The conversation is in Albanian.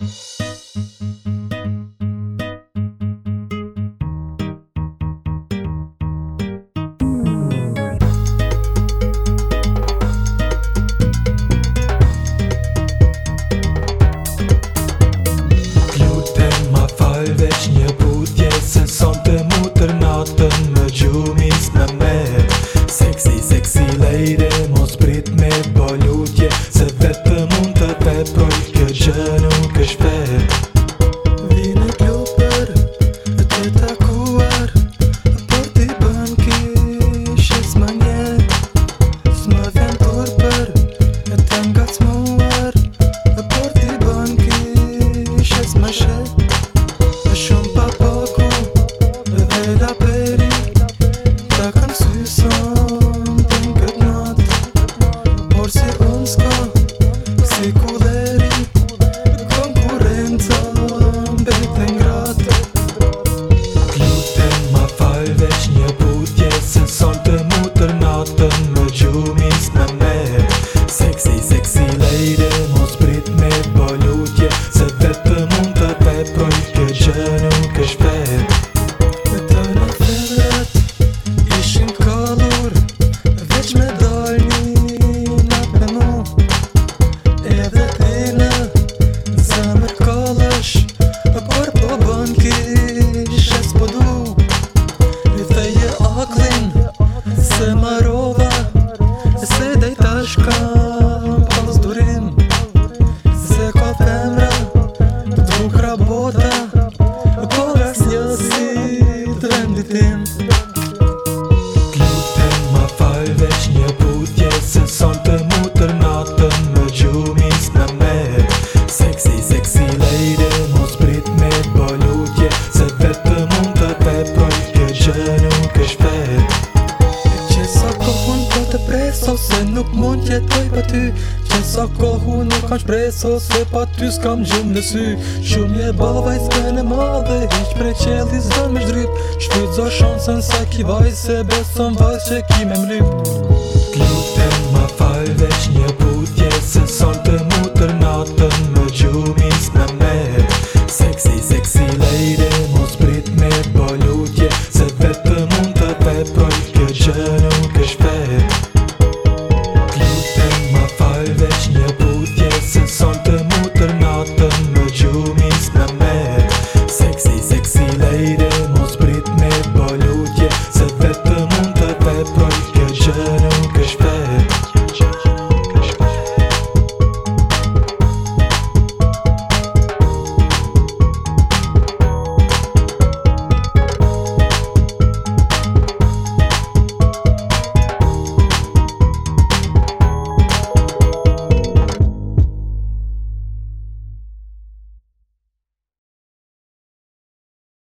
Gjute ma fal son të mutër natën Në gjumis مو انت باب كجان وكشباب Zemărova Se dai tașca Pals durim Se cofemra Dvuk rabota Povesnja si Tvem ditim preso Se nuk mund jetoj për ty Qesa kohu nuk kam shpreso Se pa ty s'kam gjumë në sy Shumë je balvaj s'kën e madhe Hiq prej i zdan me shdryp Shpyt zo shansën sa ki vaj Se beson vaj që ki me mlyp Klute ma faj veç një putje Se son të mut